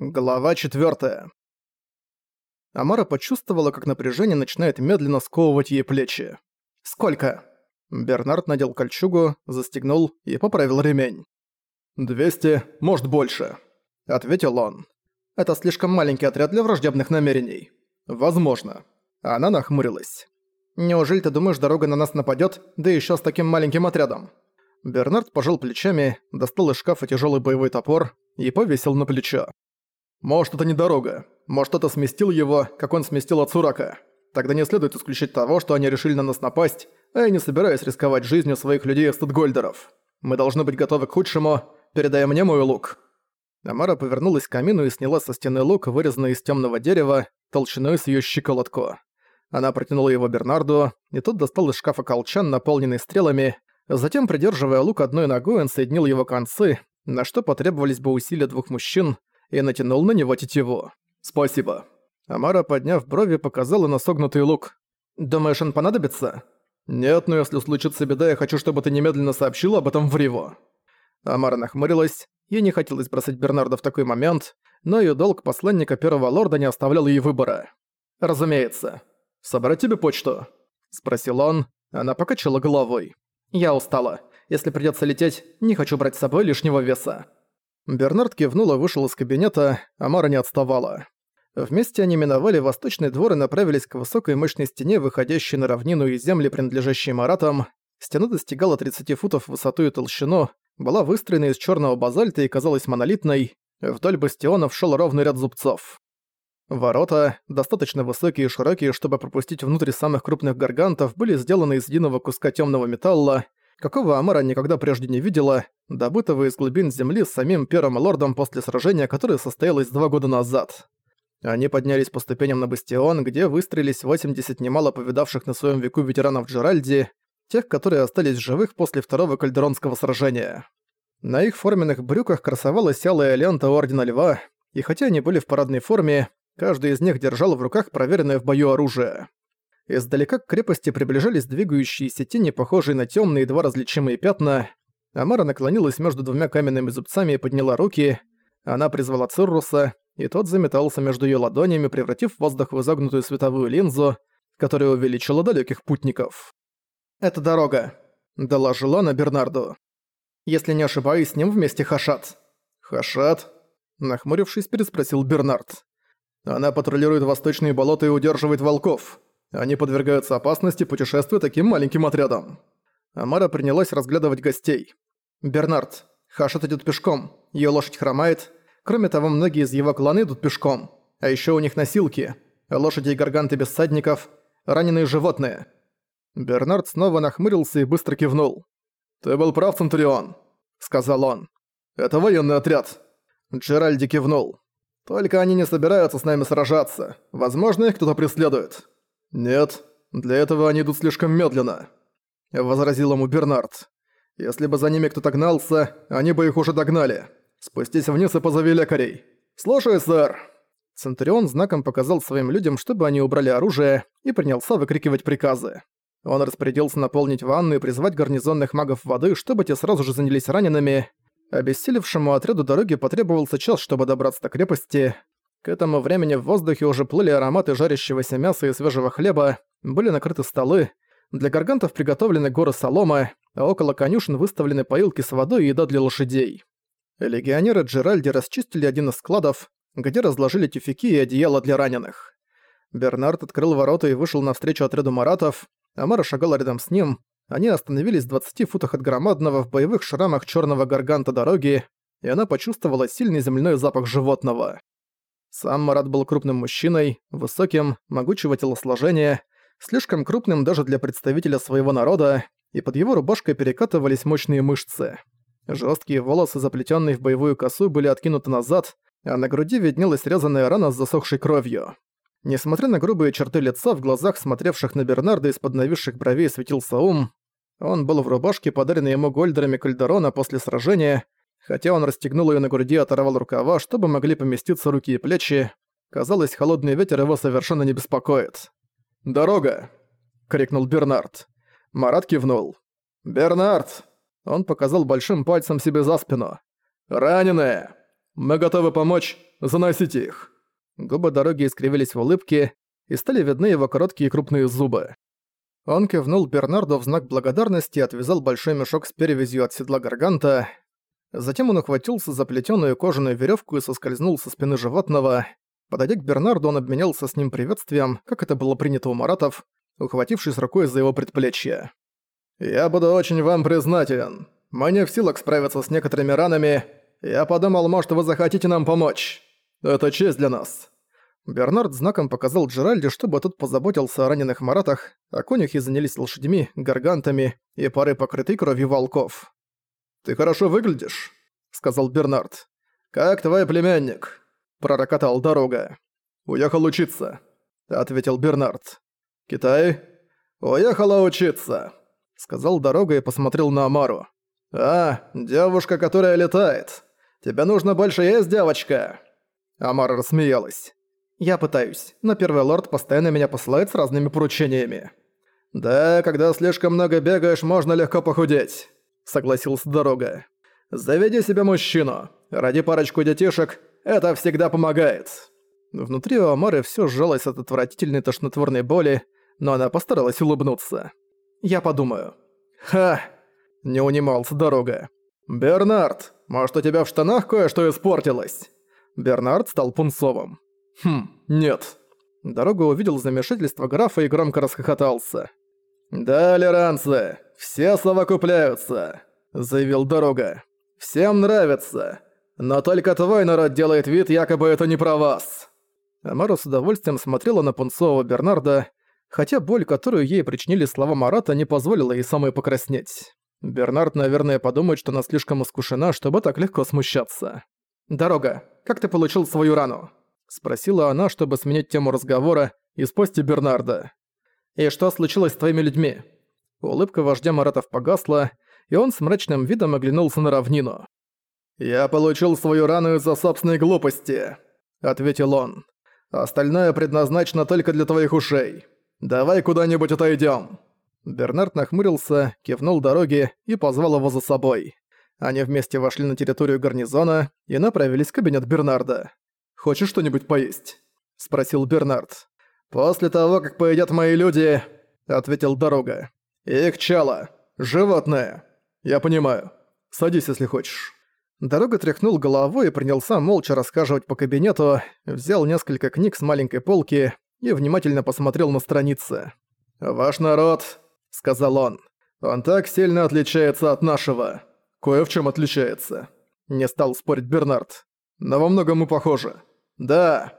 Глава 4. Амара почувствовала, как напряжение начинает медленно сковывать ей плечи. «Сколько?» Бернард надел кольчугу, застегнул и поправил ремень. «Двести, может больше», — ответил он. «Это слишком маленький отряд для враждебных намерений». «Возможно». Она нахмурилась. «Неужели ты думаешь, дорога на нас нападёт, да ещё с таким маленьким отрядом?» Бернард пожал плечами, достал из шкафа тяжёлый боевой топор и повесил на плечо. Может, это не дорога. Может, это сместил его, как он сместил от Сурака. Тогда не следует исключить того, что они решили на нас напасть, а я не собираюсь рисковать жизнью своих людей статгольдеров. Мы должны быть готовы к худшему, передай мне мой лук». Амара повернулась к камину и сняла со стены лук, вырезанный из темного дерева, толщиной с её щиколотку. Она протянула его Бернарду, и тот достал из шкафа колчан, наполненный стрелами. Затем, придерживая лук одной ногой, он соединил его концы, на что потребовались бы усилия двух мужчин, и натянул на него тетиву. «Спасибо». Амара, подняв брови, показала на согнутый лук. «Думаешь, он понадобится?» «Нет, но если случится беда, я хочу, чтобы ты немедленно сообщил об этом в Риво». Амара нахмурилась. Ей не хотелось бросать Бернарда в такой момент, но ее долг посланника Первого Лорда не оставлял ей выбора. «Разумеется». «Собрать тебе почту?» – спросил он. Она покачала головой. «Я устала. Если придётся лететь, не хочу брать с собой лишнего веса». Бернард кивнул и вышел из кабинета, а Мара не отставала. Вместе они миновали восточный двор и направились к высокой мощной стене, выходящей на равнину и земли, принадлежащие Маратам. Стена достигала 30 футов в высоту и толщину, была выстроена из черного базальта и казалась монолитной. Вдоль бастионов шел ровный ряд зубцов. Ворота, достаточно высокие и широкие, чтобы пропустить внутрь самых крупных гаргантов, были сделаны из единого куска темного металла, какого Амара никогда прежде не видела, добытого из глубин земли самим первым лордом после сражения, которое состоялось два года назад. Они поднялись по ступеням на бастион, где выстроились 80 немало повидавших на своем веку ветеранов Джеральди, тех, которые остались живых после второго кальдеронского сражения. На их форменных брюках красовалась алая лента Ордена Льва, и хотя они были в парадной форме, каждый из них держал в руках проверенное в бою оружие. Издалека к крепости приближались двигающиеся тени, похожие на темные едва различимые пятна. Амара наклонилась между двумя каменными зубцами и подняла руки. Она призвала Цирруса, и тот заметался между ее ладонями, превратив воздух в изогнутую световую линзу, которая увеличила далеких путников. «Это дорога», — доложила она Бернарду. «Если не ошибаюсь, с ним вместе Хашат». «Хашат?» — нахмурившись, переспросил Бернард. «Она патрулирует восточные болота и удерживает волков». Они подвергаются опасности, путешествуя таким маленьким отрядом. Амара принялась разглядывать гостей. «Бернард, Хашет идет пешком, ее лошадь хромает. Кроме того, многие из его клана идут пешком. А еще у них носилки. Лошади и гарганты без садников. Раненые животные». Бернард снова нахмурился и быстро кивнул. «Ты был прав, Центурион», — сказал он. «Это военный отряд». Джеральди кивнул. «Только они не собираются с нами сражаться. Возможно, их кто-то преследует. «Нет, для этого они идут слишком медленно», — возразил ему Бернард. «Если бы за ними кто-то гнался, они бы их уже догнали. Спустись вниз и позови лекарей». «Слушай, сэр!» Центурион знаком показал своим людям, чтобы они убрали оружие, и принялся выкрикивать приказы. Он распорядился наполнить ванну и призвать гарнизонных магов воды, чтобы те сразу же занялись ранеными. Обессилевшему отряду дороги потребовался час, чтобы добраться до крепости. К этому времени в воздухе уже плыли ароматы жарящегося мяса и свежего хлеба, были накрыты столы, для гаргантов приготовлены горы соломы, а около конюшен выставлены поилки с водой и еда для лошадей. Легионеры Джеральди расчистили один из складов, где разложили тюфяки и одеяла для раненых. Бернард открыл ворота и вышел навстречу отряду маратов, Амара шагала рядом с ним, они остановились в 20 футах от громадного в боевых шрамах черного гарганта дороги, и она почувствовала сильный земляной запах животного. Сам Марат был крупным мужчиной, высоким, могучего телосложения, слишком крупным даже для представителя своего народа, и под его рубашкой перекатывались мощные мышцы. Жесткие волосы, заплетенные в боевую косу, были откинуты назад, а на груди виднелась резаная рана с засохшей кровью. Несмотря на грубые черты лица, в глазах, смотревших на Бернарда из-под нависших бровей, светился ум. Он был в рубашке, подаренной ему Гольдерами Кальдерона после сражения, Хотя он расстегнул ее на груди и оторвал рукава, чтобы могли поместиться руки и плечи, казалось, холодный ветер его совершенно не беспокоит. «Дорога!» — крикнул Бернард. Марат кивнул. «Бернард!» Он показал большим пальцем себе за спину. «Раненые!» Мы готовы помочь, заносите их». Губы дороги искривились в улыбке, и стали видны его короткие крупные зубы. Он кивнул Бернарду в знак благодарности и отвязал большой мешок с перевязью от седла Гарганта. Затем он ухватился за плетеную кожаную веревку и соскользнул со спины животного. Подойдя к Бернарду, он обменялся с ним приветствием, как это было принято у маратов, ухватившись рукой за его предплечье. «Я буду очень вам признателен. Мы не в силах справиться с некоторыми ранами. Я подумал, может, вы захотите нам помочь. Это честь для нас». Бернард знаком показал Джеральде, чтобы тот позаботился о раненых маратах, а конюхи занялись лошадьми, гаргантами и парой покрытой кровью волков. «Ты хорошо выглядишь», — сказал Бернард. «Как твой племянник?» — пророкотал дорога. «Уехал учиться», — ответил Бернард. «Китай?» «Уехала учиться», — сказал дорога и посмотрел на Амару. «А, девушка, которая летает. Тебе нужно больше есть, девочка?» Амара рассмеялась. «Я пытаюсь, но Первый Лорд постоянно меня посылает с разными поручениями». «Да, когда слишком много бегаешь, можно легко похудеть», — согласился Дорога. «Заведи себе мужчину. Ради парочку детишек это всегда помогает». Внутри у Амары всё сжалось от отвратительной тошнотворной боли, но она постаралась улыбнуться. «Я подумаю». «Ха!» — не унимался Дорога. «Бернард, может, у тебя в штанах кое-что испортилось?» Бернард стал пунцовым. «Хм, нет». Дорога увидел замешательство графа и громко расхохотался. «Да, лиранцы, все совокупляются», — заявил Дорога. «Всем нравится. Но только твой народ делает вид, якобы это не про вас». Амара с удовольствием смотрела на пунцового Бернарда, хотя боль, которую ей причинили слова Марата, не позволила ей самой покраснеть. Бернард, наверное, подумает, что она слишком искушена, чтобы так легко смущаться. «Дорога, как ты получил свою рану?» Спросила она, чтобы сменить тему разговора из пости Бернарда. «И что случилось с твоими людьми?» Улыбка вождя Маратов погасла, и он с мрачным видом оглянулся на равнину. «Я получил свою рану из-за собственной глупости», — ответил он. «Остальное предназначено только для твоих ушей. Давай куда-нибудь отойдём». Бернард нахмурился, кивнул дороге и позвал его за собой. Они вместе вошли на территорию гарнизона и направились в кабинет Бернарда. Хочешь что-нибудь поесть?» – спросил Бернард. «После того, как поедят мои люди», – ответил Дорога. «Их чало. Животное. Я понимаю. Садись, если хочешь». Дорога тряхнул головой и принялся молча расхаживать по кабинету, взял несколько книг с маленькой полки и внимательно посмотрел на страницы. «Ваш народ», — сказал он, — «он так сильно отличается от нашего. Кое в чем отличается». Не стал спорить Бернард. «Но во многом мы похожи. «Да».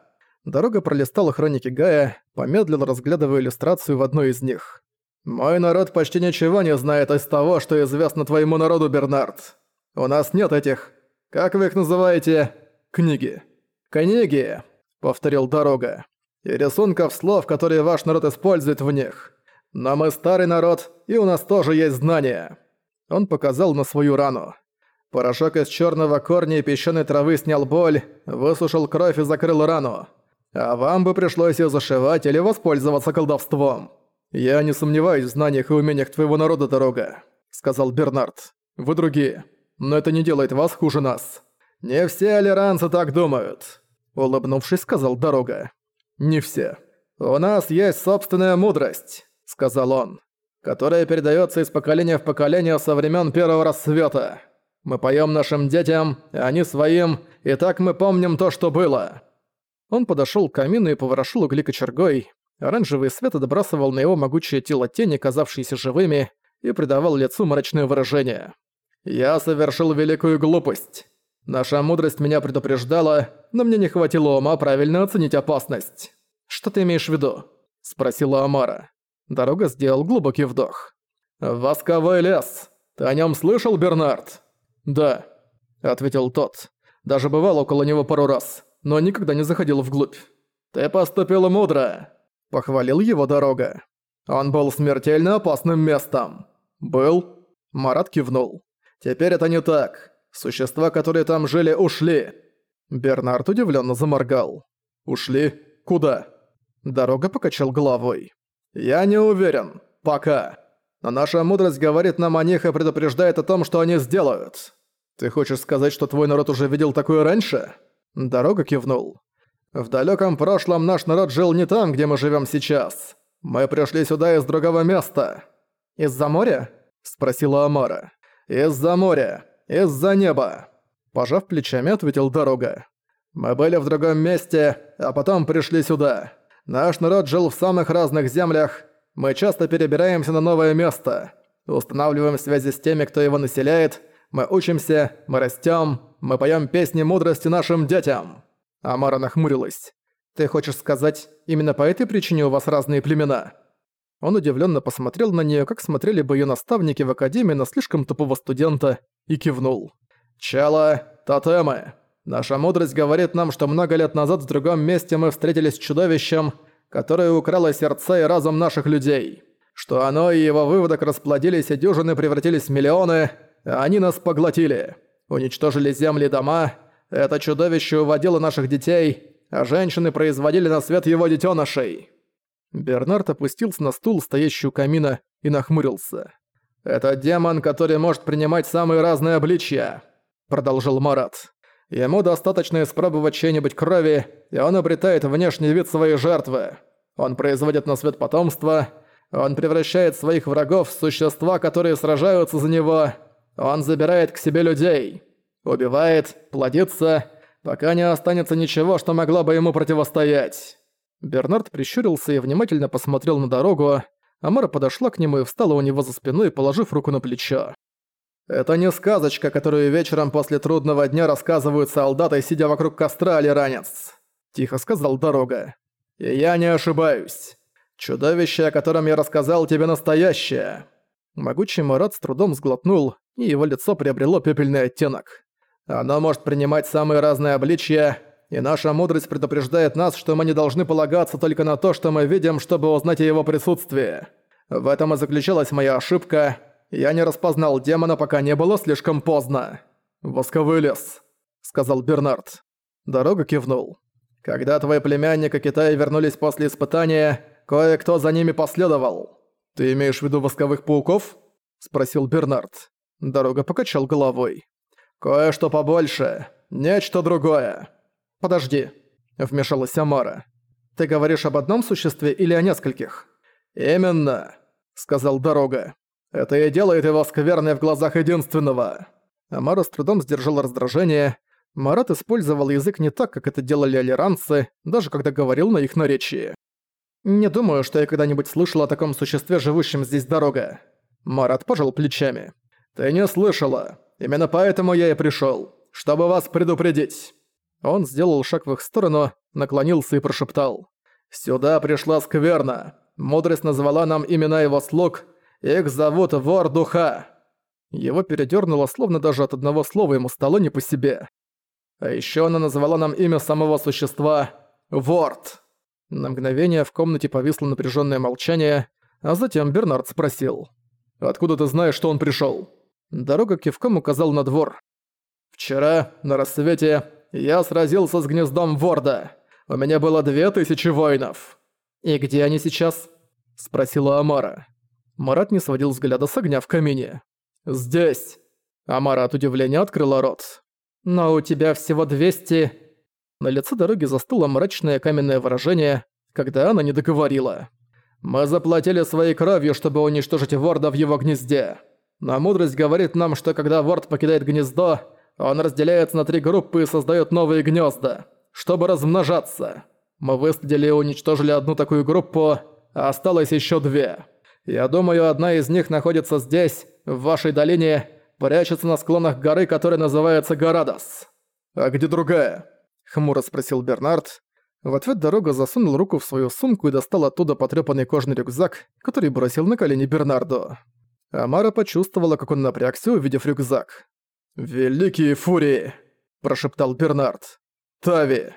Дорога пролистала хроники Гая, помедлил, разглядывая иллюстрацию в одной из них. «Мой народ почти ничего не знает из того, что известно твоему народу, Бернард. У нас нет этих... Как вы их называете? Книги». «Книги», — повторил Дорога. «И рисунков слов, которые ваш народ использует в них. Но мы старый народ, и у нас тоже есть знания». Он показал на свою рану. Порошок из черного корня и песчаной травы снял боль, высушил кровь и закрыл рану. А вам бы пришлось ее зашивать или воспользоваться колдовством. Я не сомневаюсь в знаниях и умениях твоего народа, дорога, сказал Бернард. Вы другие, но это не делает вас хуже нас. Не все алиранцы так думают, улыбнувшись, сказал дорога. Не все. У нас есть собственная мудрость, сказал он, которая передается из поколения в поколение со времен первого рассвета. Мы поем нашим детям, они своим, и так мы помним то, что было». Он подошел к камину и поворошил угли кочергой. Оранжевый свет отбрасывал на его могучее тело тени, казавшиеся живыми, и придавал лицу мрачное выражение. «Я совершил великую глупость. Наша мудрость меня предупреждала, но мне не хватило ума правильно оценить опасность». «Что ты имеешь в виду?» – спросила Амара. Дорога сделал глубокий вдох. «Восковой лес. Ты о нем слышал, Бернард?» «Да», — ответил тот. «Даже бывал около него пару раз, но никогда не заходил вглубь». «Ты поступил мудро», — похвалил его дорога. «Он был смертельно опасным местом». «Был?» — Марат кивнул. «Теперь это не так. Существа, которые там жили, ушли». Бернард удивленно заморгал. «Ушли? Куда?» Дорога покачал головой. «Я не уверен. Пока. Но наша мудрость говорит нам о них и предупреждает о том, что они сделают. «Ты хочешь сказать, что твой народ уже видел такое раньше?» Дорога кивнул. «В далеком прошлом наш народ жил не там, где мы живем сейчас. Мы пришли сюда из другого места». «Из-за моря?» – спросила Амара. «Из-за моря. Из-за неба». Пожав плечами, ответил Дорога. «Мы были в другом месте, а потом пришли сюда. Наш народ жил в самых разных землях. Мы часто перебираемся на новое место. Устанавливаем связи с теми, кто его населяет, мы учимся, мы растем, мы поем песни мудрости нашим детям». Амара нахмурилась. «Ты хочешь сказать, именно по этой причине у вас разные племена?» Он удивленно посмотрел на нее, как смотрели бы ее наставники в академии на слишком тупого студента, и кивнул. «Чало, тотемы. Наша мудрость говорит нам, что много лет назад в другом месте мы встретились с чудовищем, которое украло сердца и разум наших людей. Что оно и его выводок расплодились, и дюжины превратились в миллионы, они нас поглотили. Уничтожили земли и дома. Это чудовище уводило наших детей, а женщины производили на свет его детенышей. Бернард опустился на стул, стоящий у камина, и нахмурился. «Это демон, который может принимать самые разные обличья», — продолжил Марат. «Ему достаточно испробовать чьей-нибудь крови, и он обретает внешний вид своей жертвы. Он производит на свет потомство, он превращает своих врагов в существа, которые сражаются за него, он забирает к себе людей. Убивает, плодится, пока не останется ничего, что могло бы ему противостоять. Бернард прищурился и внимательно посмотрел на дорогу. Амара подошла к нему и встала у него за спиной, положив руку на плечо. «Это не сказочка, которую вечером после трудного дня рассказывают солдаты, сидя вокруг костра или ранец», — тихо сказал Дорога. «И я не ошибаюсь. Чудовище, о котором я рассказал тебе, настоящее». Могучий Марат с трудом сглотнул, и его лицо приобрело пепельный оттенок. Оно может принимать самые разные обличья, и наша мудрость предупреждает нас, что мы не должны полагаться только на то, что мы видим, чтобы узнать о его присутствии. В этом и заключалась моя ошибка. Я не распознал демона, пока не было слишком поздно. «Восковой лес», — сказал Бернард. Дорога кивнул. «Когда твой племянник и Китай вернулись после испытания, кое-кто за ними последовал. Ты имеешь в виду восковых пауков?» — спросил Бернард. Дорога покачал головой. «Кое-что побольше. Нечто другое». «Подожди», — вмешалась Амара. «Ты говоришь об одном существе или о нескольких?» «Именно», — сказал Дорога. «Это и делает его скверной в глазах единственного». Амара с трудом сдержала раздражение. Марат использовал язык не так, как это делали алиранцы, даже когда говорил на их наречии. «Не думаю, что я когда-нибудь слышал о таком существе, живущем здесь дорога». Марат пожал плечами. «Ты не слышала. Именно поэтому я и пришёл. Чтобы вас предупредить». Он сделал шаг в их сторону, наклонился и прошептал. «Сюда пришла скверна. Мудрость назвала нам имена его слуг. Их зовут Вор-Духа». Его передёрнуло, словно даже от одного слова ему стало не по себе. А ещё она назвала нам имя самого существа — Ворд. На мгновение в комнате повисло напряжённое молчание, а затем Бернард спросил. «Откуда ты знаешь, что он пришёл?» Дорога кивком указал на двор. «Вчера, на рассвете, я сразился с гнездом Ворда. У меня было две тысячи воинов». «И где они сейчас?» – спросила Амара. Марат не сводил взгляда с огня в камине. «Здесь». Амара от удивления открыла рот. «Но у тебя всего двести...» На лице дороги застыло мрачное каменное выражение, когда она не договорила. «Мы заплатили своей кровью, чтобы уничтожить Ворда в его гнезде. Но мудрость говорит нам, что когда ворд покидает гнездо, он разделяется на три группы и создает новые гнезда, чтобы размножаться. Мы выследили и уничтожили одну такую группу, а осталось еще две. Я думаю, одна из них находится здесь, в вашей долине, прячется на склонах горы, которая называется Горадос. «А где другая?» – хмуро спросил Бернард. В ответ дорога засунул руку в свою сумку и достал оттуда потрёпанный кожаный рюкзак, который бросил на колени Бернарду. Амара почувствовала, как он напрягся, увидев рюкзак. «Великие фурии!» – прошептал Бернард. «Тави!»